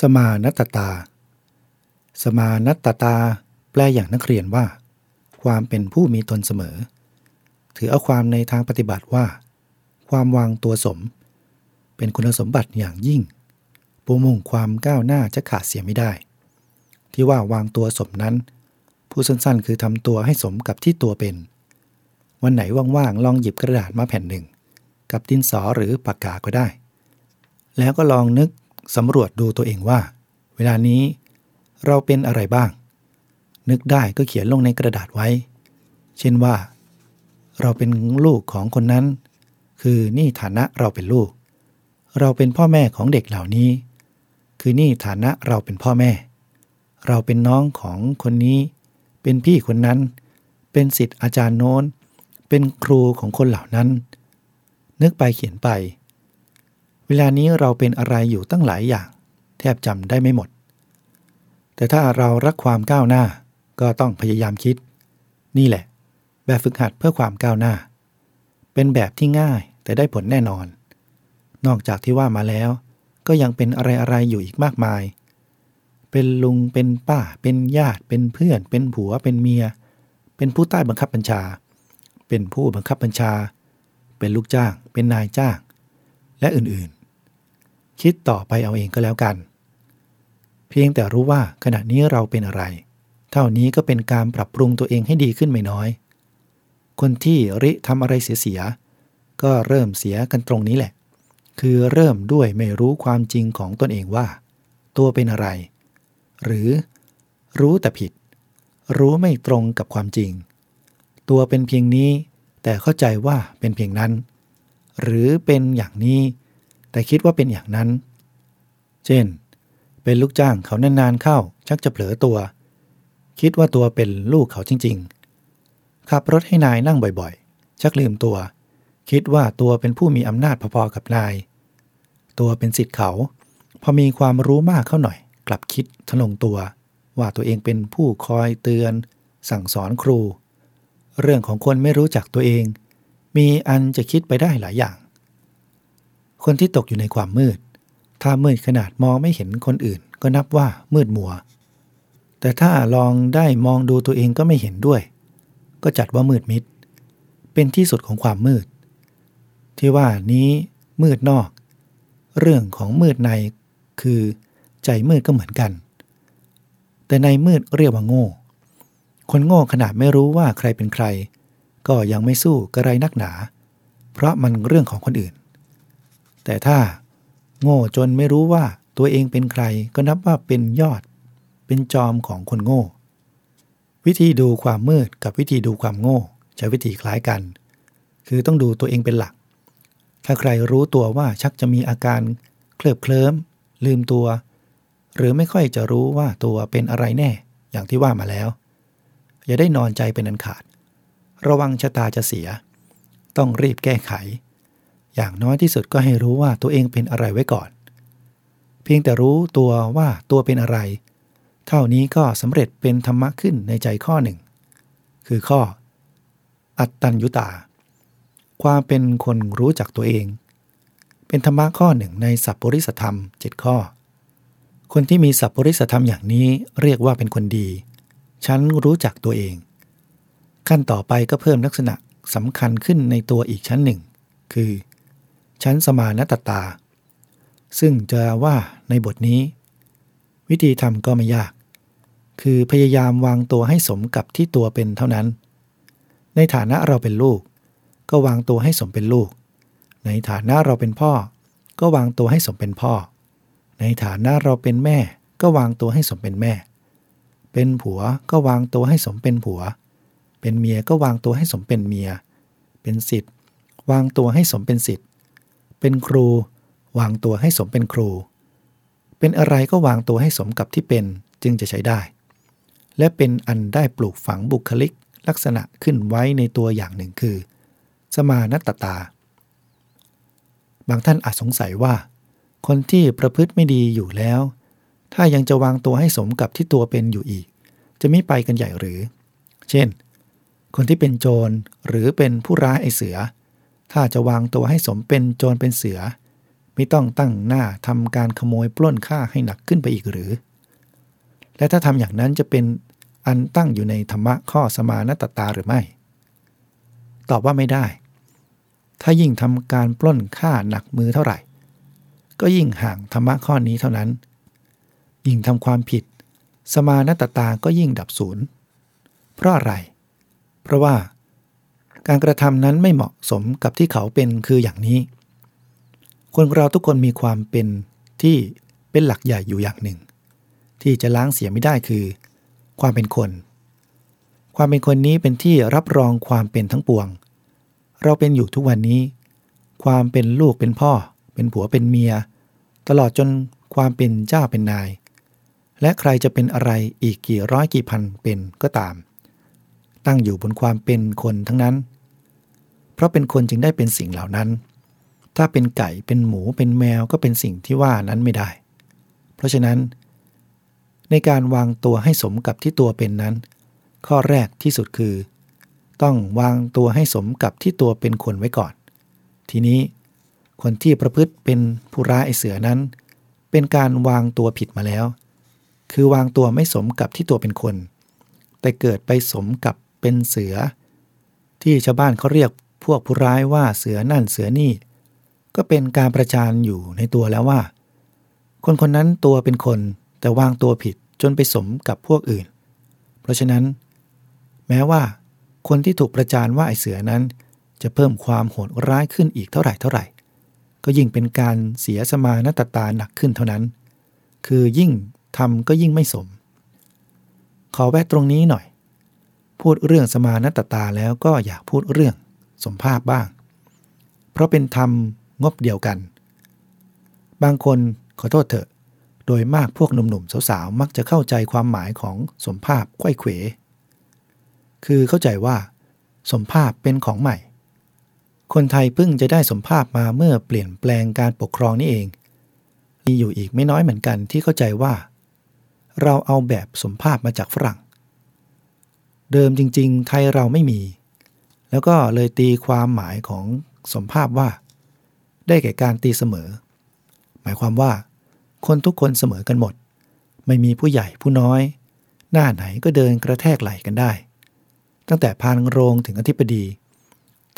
สมานัตตา สมานัตตา แปลอย่างนักเรียนว่า ความเป็นผู้มีตนเสมอ ถือเอาความในทางปฏิบัติว่า ความวางตัวสม เป็นคุณสมบัติอย่างยิ่งปูมุ่งความก้าวหน้าจะขาดเสียไม่ได้ ที่ว่าวางตัวสมนั้น ผู้สั้นๆ คือทำตัวให้สมกับที่ตัวเป็น วันไหนว่างๆลองหยิบกระดาษมาแผ่นหนึ่ง กับดินสอหรือปากกาก็ได้แล้วก็ลองนึก สำรวจดูตัวเองว่า เวลานี้เราเป็นอะไรบ้าง นึกได้ก็เขียนลงในกระดาษไว้ เช่นว่า เราเป็นลูกของคนนั้น คือนี่ฐานะเราเป็นลูก เราเป็นพ่อแม่ของเด็กเหล่านี้ คือนี่ฐานะเราเป็นพ่อแม่ เราเป็นน้องของคนนี้ เป็นพี่คนนั้น เป็นสิทธิ์อาจารย์โน้น เป็นครูของคนเหล่านั้น นึกไปเขียนไป เวลานี้เราเป็นอะไรอยู่ตั้งหลายอย่าง แทบจำได้ไม่หมด แต่ถ้าเรารักความก้าวหน้าก็ต้องพยายามคิด นี่แหละ แบบฝึกหัดเพื่อความก้าวหน้า เป็นแบบที่ง่ายแต่ได้ผลแน่นอน นอกจากที่ว่ามาแล้ว ก็ยังเป็นอะไรๆอยู่อีกมากมาย เป็นลุงเป็นป้า เป็นญาติเป็นเพื่อน เป็นผัวเป็นเมีย เป็นผู้ใต้บังคับบัญชา เป็นผู้บังคับบัญชา เป็นลูกจ้าง เป็นนายจ้าง และอื่น คิดต่อไปเอาเองก็แล้วกัน เพียงแต่รู้ว่าขณะนี้เราเป็นอะไร เท่านี้ก็เป็นการปรับปรุงตัวเองให้ดีขึ้นไม่น้อย คนที่ริทำอะไรเสียๆก็เริ่มเสียกันตรงนี้แหละ คือเริ่มด้วยไม่รู้ความจริงของตนเองว่า ตัวเป็นอะไร หรือรู้แต่ผิด รู้ไม่ตรงกับความจริง ตัวเป็นเพียงนี้ แต่เข้าใจว่าเป็นเพียงนั้น หรือเป็นอย่างนี้ แต่คิดว่าเป็นอย่างนั้น เช่น เป็นลูกจ้างเขานานๆเข้า ชักจะเผลอตัว คิดว่าตัวเป็นลูกเขาจริง ๆ ขับรถให้นายนั่งบ่อยๆ ชักลืมตัว คิดว่าตัวเป็นผู้มีอำนาจพอๆกับนาย ตัวเป็นสิทธิ์เขา พอมีความรู้มากเข้าหน่อย กลับคิดทะลงตัว ว่าตัวเองเป็นผู้คอยเตือน สั่งสอนครู เรื่องของคนไม่รู้จักตัวเอง มีอันจะคิดไปได้หลายอย่าง คนที่ตกอยู่ในความมืด ถ้ามืดขนาดมองไม่เห็นคนอื่น ก็นับว่ามืดมัว แต่ถ้าลองได้มองดูตัวเองก็ไม่เห็นด้วย ก็จัดว่ามืดมิด เป็นที่สุดของความมืด ที่ว่านี้มืดนอก เรื่องของมืดในคือใจมืดก็เหมือนกัน แต่ในมืดเรียกว่าโง่ คนโง่ขนาดไม่รู้ว่าใครเป็นใคร ก็ยังไม่สู้กระไรนักหนา เพราะมันเรื่องของคนอื่น แต่ถ้าโง่จนไม่รู้ว่าตัวเองเป็นใครก็นับว่าเป็นยอด เป็นจอมของคนโง่ วิธีดูความมืดกับวิธีดูความโง่ใช้วิธีคล้ายกัน คือต้องดูตัวเองเป็นหลัก ถ้าใครรู้ตัวว่าชักจะมีอาการเคลิบเคลิ้มลืมตัว หรือไม่ค่อยจะรู้ว่าตัวเป็นอะไรแน่ อย่างที่ว่ามาแล้ว อย่าได้นอนใจเป็นอันขาด ระวังชะตาจะเสีย ต้องรีบแก้ไข อย่างน้อยที่สุดก็ให้รู้ว่าตัวเองเป็นอะไรไว้ก่อน เพียงแต่รู้ตัวว่าตัวเป็นอะไร เท่านี้ก็สำเร็จเป็นธรรมะขึ้นในใจข้อหนึ่ง คือข้อ อัตตัญญุตา ความเป็นคนรู้จักตัวเอง เป็นธรรมะข้อหนึ่งในสัพปริสธรรมเจ็ดข้อ คนที่มีสัพปริสธรรมอย่างนี้เรียกว่าเป็นคนดี ฉันรู้จักตัวเอง ขั้นต่อไปก็เพิ่มลักษณะสำคัญขึ้นในตัวอีกชั้นหนึ่ง คือ ชั้นสมานตตา ซึ่งจะว่าในบทนี้ วิธีทำก็ไม่ยาก คือพยายามวางตัวให้สมกับที่ตัวเป็นเท่านั้น ในฐานะเราเป็นลูก ก็วางตัวให้สมเป็นลูก ในฐานะเราเป็นพ่อ ก็วางตัวให้สมเป็นพ่อ ในฐานะเราเป็นแม่ ก็วางตัวให้สมเป็นแม่ เป็นผัวก็วางตัวให้สมเป็นผัว เป็นเมียก็วางตัวให้สมเป็นเมีย เป็นสิทธิ์วางตัวให้สมเป็นสิทธิ์ เป็นครู วางตัวให้สมเป็นครู เป็นอะไรก็วางตัวให้สมกับที่เป็นจึงจะใช้ได้ และเป็นอันได้ปลูกฝังบุคลิกลักษณะขึ้นไว้ในตัวอย่างหนึ่งคือ สมานตตา บางท่านอาจสงสัยว่า คนที่ประพฤติไม่ดีอยู่แล้ว ถ้ายังจะวางตัวให้สมกับที่ตัวเป็นอยู่อีก จะไม่ไปกันใหญ่หรือ เช่น คนที่เป็นโจรหรือเป็นผู้ร้ายไอเสือ ถ้าจะวางตัวให้สมเป็นโจรเป็นเสือ ไม่ต้องตั้งหน้าทำการขโมยปล้นฆ่าให้หนักขึ้นไปอีกหรือ และถ้าทำอย่างนั้นจะเป็นอันตั้งอยู่ในธรรมะข้อสมานตตาหรือไม่ ตอบว่าไม่ได้ ถ้ายิ่งทำการปล้นฆ่าหนักมือเท่าไหร่ ก็ยิ่งห่างธรรมะข้อนี้เท่านั้น ยิ่งทำความผิด สมานตตาก็ยิ่งดับศูนย์เพราะอะไร เพราะว่า การกระทำนั้นไม่เหมาะสมกับที่เขาเป็นคืออย่างนี้ คนเราทุกคนมีความเป็นที่เป็นหลักใหญ่อยู่อย่างหนึ่ง ที่จะล้างเสียไม่ได้คือ ความเป็นคน ความเป็นคนนี้เป็นที่รับรองความเป็นทั้งปวง เราเป็นอยู่ทุกวันนี้ ความเป็นลูกเป็นพ่อ เป็นผัวเป็นเมีย ตลอดจนความเป็นเจ้าเป็นนาย และใครจะเป็นอะไรอีกกี่ร้อยกี่พันเป็นก็ตาม ตั้งอยู่บนความเป็นคนทั้งนั้น เพราะเป็นคนจึงได้เป็นสิ่งเหล่านั้น ถ้าเป็นไก่เป็นหมูเป็นแมวก็เป็นสิ่งที่ว่านั้นไม่ได้ เพราะฉะนั้น ในการวางตัวให้สมกับที่ตัวเป็นนั้น ข้อแรกที่สุดคือ ต้องวางตัวให้สมกับที่ตัวเป็นคนไว้ก่อน ทีนี้คนที่ประพฤติเป็นผู้ร้ายไอเสือนั้น เป็นการวางตัวผิดมาแล้ว คือวางตัวไม่สมกับที่ตัวเป็นคน แต่เกิดไปสมกับเป็นเสือ ที่ชาวบ้านเขาเรียก พวกผู้ร้ายว่าเสือนั่นเสือนี่ ก็เป็นการประจานอยู่ในตัวแล้วว่า คนคนนั้นตัวเป็นคนแต่วางตัวผิดจนไปสมกับพวกอื่น เพราะฉะนั้น แม้ว่าคนที่ถูกประจานว่าไอเสือนั้น จะเพิ่มความโหดร้ายขึ้นอีกเท่าไหร่เท่าไหร่ ก็ยิ่งเป็นการเสียสมานตตาหนักขึ้นเท่านั้น คือยิ่งทำก็ยิ่งไม่สม ขอแวะตรงนี้หน่อย พูดเรื่องสมานตตาแล้วก็อยากพูดเรื่อง สมภาพบ้าง เพราะเป็นธรรมงบเดียวกัน บางคนขอโทษเถอะ โดยมากพวกหนุ่มๆสาวๆมักจะเข้าใจความหมายของสมภาพไข้เขว คือเข้าใจว่า สมภาพเป็นของใหม่ คนไทยเพิ่งจะได้สมภาพมาเมื่อเปลี่ยนแปลงการปกครองนี่เอง มีอยู่อีกไม่น้อยเหมือนกันที่เข้าใจว่า เราเอาแบบสมภาพมาจากฝรั่ง เดิมจริง ๆ ไทยเราไม่มี แล้วก็เลยตีความหมายของสมภาพว่า ได้แก่การตีเสมอ หมายความว่า คนทุกคนเสมอกันหมด ไม่มีผู้ใหญ่ผู้น้อย หน้าไหนก็เดินกระแทกไหลกันได้ ตั้งแต่พานโรงถึงอธิบดี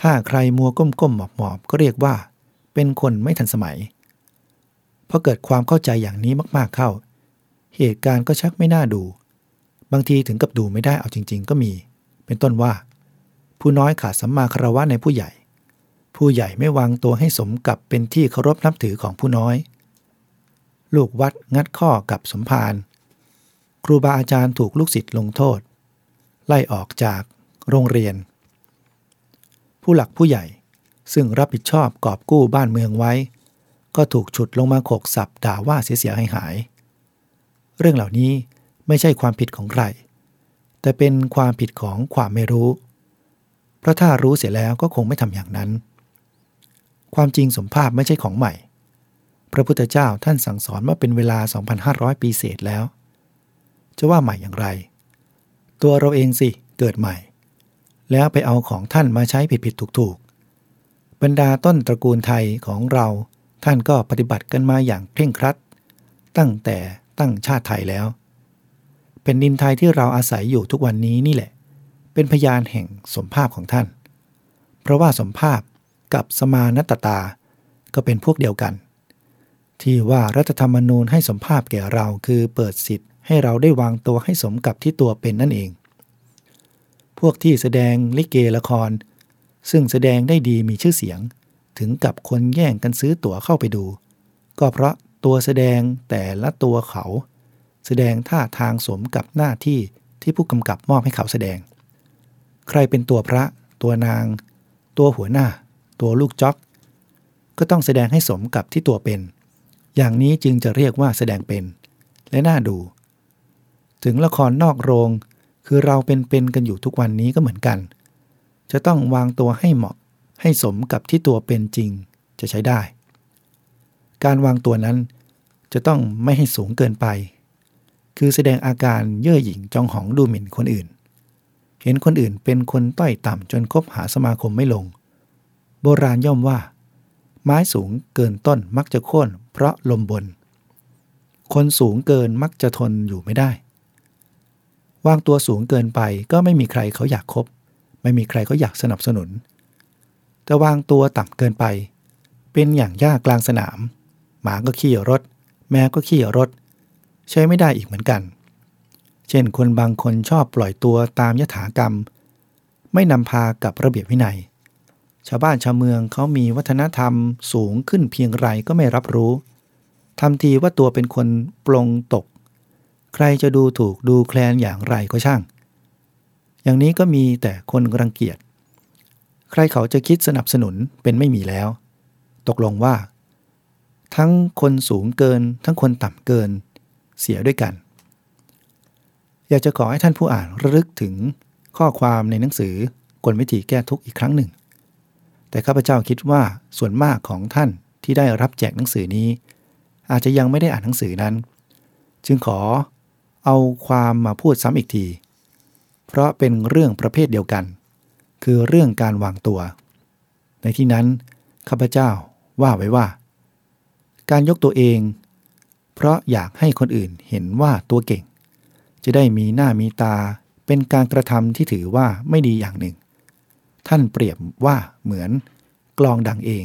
ถ้าใครมัวก้มๆหมอบๆก็เรียกว่า เป็นคนไม่ทันสมัยพอเกิดความเข้าใจอย่างนี้มากๆเข้า เหตุการณ์ก็ชักไม่น่าดู บางทีถึงกับดูไม่ได้เอาจริง ๆ ก็มี เป็นต้นว่า ผู้น้อยขาดสัมมาคารวะในผู้ใหญ่ ผู้ใหญ่ไม่วางตัวให้สมกับเป็นที่เคารพนับถือของผู้น้อย ลูกวัดงัดข้อกับสมภารครูบาอาจารย์ถูกลูกศิษย์ลงโทษ ไล่ออกจากโรงเรียน ผู้หลักผู้ใหญ่ซึ่งรับผิดชอบกอบกู้บ้านเมืองไว้ ก็ถูกฉุดลงมาโขกสับด่าว่าเสียหายหาย เรื่องเหล่านี้ไม่ใช่ความผิดของใคร แต่เป็นความผิดของความไม่รู้ เพราะถ้ารู้เสียแล้วก็คงไม่ทำอย่างนั้น ความจริงสมภาพไม่ใช่ของใหม่ พระพุทธเจ้าท่านสั่งสอนมาเป็นเวลา 2,500 ปีเศษแล้ว จะว่าใหม่อย่างไร ตัวเราเองสิเกิดใหม่ แล้วไปเอาของท่านมาใช้ผิดผิดถูกถูกบรรดาต้นตระกูลไทยของเราท่านก็ปฏิบัติกันมาอย่างเคร่งครัด ตั้งแต่ตั้งชาติไทยแล้วเป็นดินไทยที่เราอาศัยอยู่ทุกวันนี้นี่แหละ เป็นพยานแห่งสมภาพของท่าน เพราะว่าสมภาพกับสมานตตา ก็เป็นพวกเดียวกัน ที่ว่ารัฐธรรมนูญให้สมภาพแก่เราคือเปิดสิทธิ์ให้เราได้วางตัวให้สมกับที่ตัวเป็นนั่นเอง พวกที่แสดงลิเกละคร ซึ่งแสดงได้ดีมีชื่อเสียง ถึงกับคนแย่งกันซื้อตั๋วเข้าไปดู ก็เพราะตัวแสดงแต่ละตัวเขา แสดงท่าทางสมกับหน้าที่ที่ผู้กำกับมอบให้เขาแสดง ใครเป็นตัวพระ ตัวนาง ตัวหัวหน้า ตัวลูกจ็อก ก็ต้องแสดงให้สมกับที่ตัวเป็น อย่างนี้จึงจะเรียกว่าแสดงเป็น และน่าดู ถึงละครนอกโรง คือเราเป็นเป็นกันอยู่ทุกวันนี้ก็เหมือนกัน จะต้องวางตัวให้เหมาะ ให้สมกับที่ตัวเป็นจริงจะใช้ได้ การวางตัวนั้นจะต้องไม่ให้สูงเกินไป คือแสดงอาการเย่อหยิ่งจองหองดูหมิ่นคนอื่น เห็นคนอื่นเป็นคนต้อยต่ำจนคบหาสมาคมไม่ลง โบราณย่อมว่า ไม้สูงเกินต้นมักจะโค่นเพราะลมบน คนสูงเกินมักจะทนอยู่ไม่ได้ วางตัวสูงเกินไปก็ไม่มีใครเขาอยากคบ ไม่มีใครเขาอยากสนับสนุน แต่วางตัวต่ำเกินไป เป็นอย่างยากกลางสนาม หมาก็ขี่รถ แมวก็ขี่รถ ใช้ไม่ได้อีกเหมือนกัน เช่นคนบางคนชอบปล่อยตัวตามยถากรรม ไม่นำพากับระเบียบวินัย ชาวบ้านชาวเมืองเขามีวัฒนธรรมสูงขึ้นเพียงไรก็ไม่รับรู้ทำทีว่าตัวเป็นคนปลงตก ใครจะดูถูกดูแคลนอย่างไรก็ช่าง อย่างนี้ก็มีแต่คนรังเกียจ ใครเขาจะคิดสนับสนุนเป็นไม่มีแล้ว ตกลงว่า ทั้งคนสูงเกิน ทั้งคนต่ำเกิน เสียด้วยกัน อยากจะขอให้ท่านผู้อ่านระลึกถึงข้อความในหนังสือกลวิธีแก้ทุกข์อีกครั้งหนึ่ง แต่ข้าพเจ้าคิดว่าส่วนมากของท่านที่ได้รับแจกหนังสือนี้ อาจจะยังไม่ได้อ่านหนังสือนั้น จึงขอเอาความมาพูดซ้ำอีกที เพราะเป็นเรื่องประเภทเดียวกัน คือเรื่องการวางตัว ในที่นั้นข้าพเจ้าว่าไว้ว่า การยกตัวเอง เพราะอยากให้คนอื่นเห็นว่าตัวเก่ง จะได้มีหน้ามีตา เป็นการกระทำที่ถือว่าไม่ดีอย่างหนึ่ง ท่านเปรียบว่าเหมือนกลองดังเอง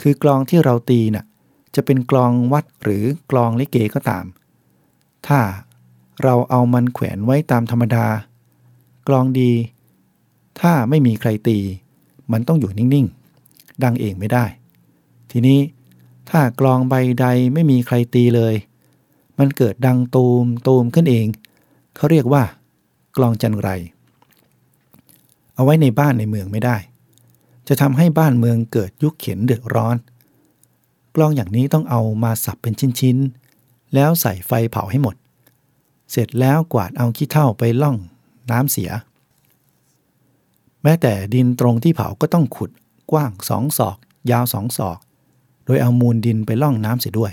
คือกลองที่เราตีนะ่ะจะเป็นกลองวัดหรือกลองลิเกก็ตาม ถ้าเราเอามันแขวนไว้ตามธรรมดา กลองดี ถ้าไม่มีใครตี มันต้องอยู่นิ่งๆ ดังเองไม่ได้ ทีนี้ถ้ากลองใบใดไม่มีใครตีเลย มันเกิดดังตูมตูมขึ้นเอง เขาเรียกว่า กลองจันไร เอาไว้ในบ้านในเมืองไม่ได้ จะทำให้บ้านเมืองเกิดยุคเข็นเดือดร้อน กลองอย่างนี้ต้องเอามาสับเป็นชิ้นๆ แล้วใส่ไฟเผาให้หมด เสร็จแล้วกวาดเอาขี้เถ้าไปล่องน้ำเสีย แม้แต่ดินตรงที่เผาก็ต้องขุดกว้างสองศอก ยาวสองศอก โดยเอามูลดินไปล่องน้ำเสียด้วย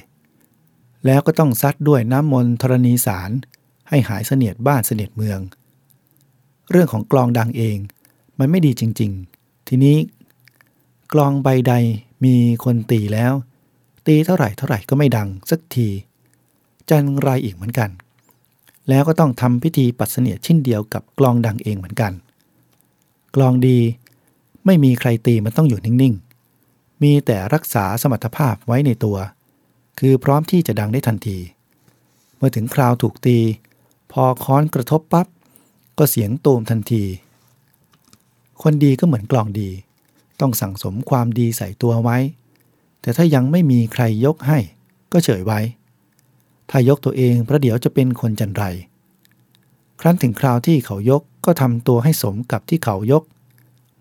แล้วก็ต้องซัดด้วยน้ำมนต์ธรณีสาร ให้หายเสนียดบ้านเสนียดเมือง เรื่องของกลองดังเอง มันไม่ดีจริง ๆ ทีนี้ กลองใบใดมีคนตีแล้ว ตีเท่าไหร่เท่าไหร่ก็ไม่ดังสักที จันไรอีกเหมือนกัน แล้วก็ต้องทำพิธีปัดเสนียดชิ้นเดียวกับกลองดังเองเหมือนกัน กลองดีไม่มีใครตีมันต้องอยู่นิ่งๆ มีแต่รักษาสมรรถภาพไว้ในตัว คือพร้อมที่จะดังได้ทันที เมื่อถึงคราวถูกตี พอค้อนกระทบปับ๊บก็เสียงตูมทันที คนดีก็เหมือนกล่องดี ต้องสั่งสมความดีใส่ตัวไว้ แต่ถ้ายังไม่มีใครยกให้ ก็เฉยไว้ ถ้ายกตัวเองพระเดี๋ยวจะเป็นคนจันไร ครั้นถึงคราวที่เขายกก็ทำตัวให้สมกับที่เขายก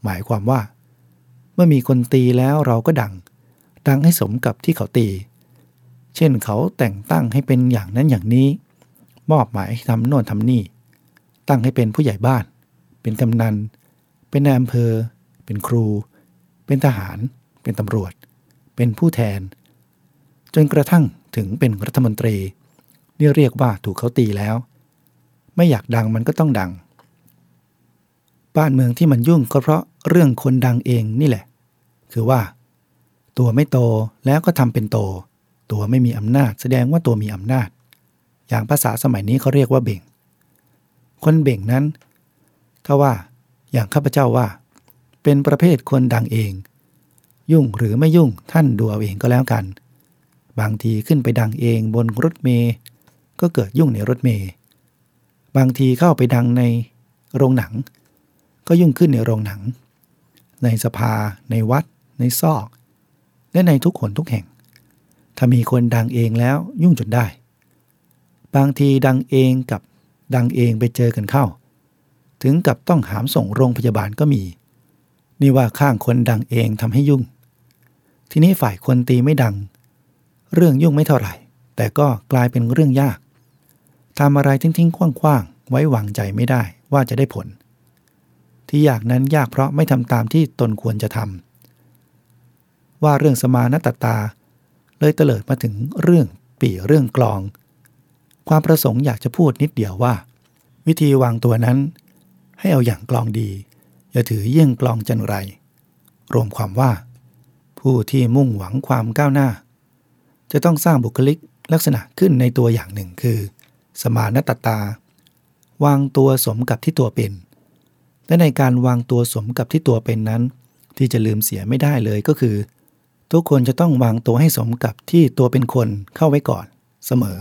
หมายความว่า เมื่อมีคนตีแล้วเราก็ดัง ดังให้สมกับที่เขาตี เช่นเขาแต่งตั้งให้เป็นอย่างนั้นอย่างนี้ มอบหมายทำโน่นทำนี่ ตั้งให้เป็นผู้ใหญ่บ้าน เป็นกำนัน เป็นนายอำเภอ เป็นครู เป็นทหาร เป็นตำรวจ เป็นผู้แทน จนกระทั่งถึงเป็นรัฐมนตรี นี่เรียกว่าถูกเขาตีแล้ว ไม่อยากดังมันก็ต้องดัง บ้านเมืองที่มันยุ่งก็เพราะเรื่องคนดังเองนี่แหละ คือว่า ตัวไม่โตแล้วก็ทำเป็นโต ตัวไม่มีอำนาจ แสดงว่าตัวมีอำนาจ อย่างภาษาสมัยนี้เขาเรียกว่าเบ่ง คนเบ่งนั้น ถ้าว่าอย่างข้าพเจ้าว่า เป็นประเภทคนดังเอง ยุ่งหรือไม่ยุ่งท่านดูเอาเองก็แล้วกัน บางทีขึ้นไปดังเองบนรถเมย์ก็เกิดยุ่งในรถเมย์บางทีเข้าไปดังในโรงหนัง ก็ยุ่งขึ้นในโรงหนัง ในสภา ในวัด ในซอก และในทุกคนทุกแห่ง ถ้ามีคนดังเองแล้วยุ่งจนได้ บางทีดังเองกับดังเองไปเจอกันเข้า ถึงกับต้องหามส่งโรงพยาบาลก็มี นี่ว่าข้างคนดังเองทำให้ยุ่ง ทีนี้ฝ่ายคนตีไม่ดัง เรื่องยุ่งไม่เท่าไหร่ แต่ก็กลายเป็นเรื่องยากทำอะไรทิ้งๆคว้างๆไว้วางใจไม่ได้ว่าจะได้ผล ที่ยากนั้นยากเพราะไม่ทำตามที่ตนควรจะทำว่าเรื่องสมานตตา เลยเตลิดมาถึงเรื่องปีเรื่องกลอง ความประสงค์อยากจะพูดนิดเดียวว่า วิธีวางตัวนั้น ให้เอาอย่างกลองดี อย่าถือเยี่ยงกลองจันไร รวมความว่าผผู้ที่มุ่งหวังความก้าวหน้า จะต้องสร้างบุคลิกลักษณะขึ้นในตัวอย่างหนึ่งคือ สมานตตา วางตัวสมกับที่ตัวเป็น และในการวางตัวสมกับที่ตัวเป็นนั้น ที่จะลืมเสียไม่ได้เลยก็คือ ทุกคนจะต้องวางตัวให้สมกับที่ตัวเป็นคนเข้าไว้ก่อนเสมอ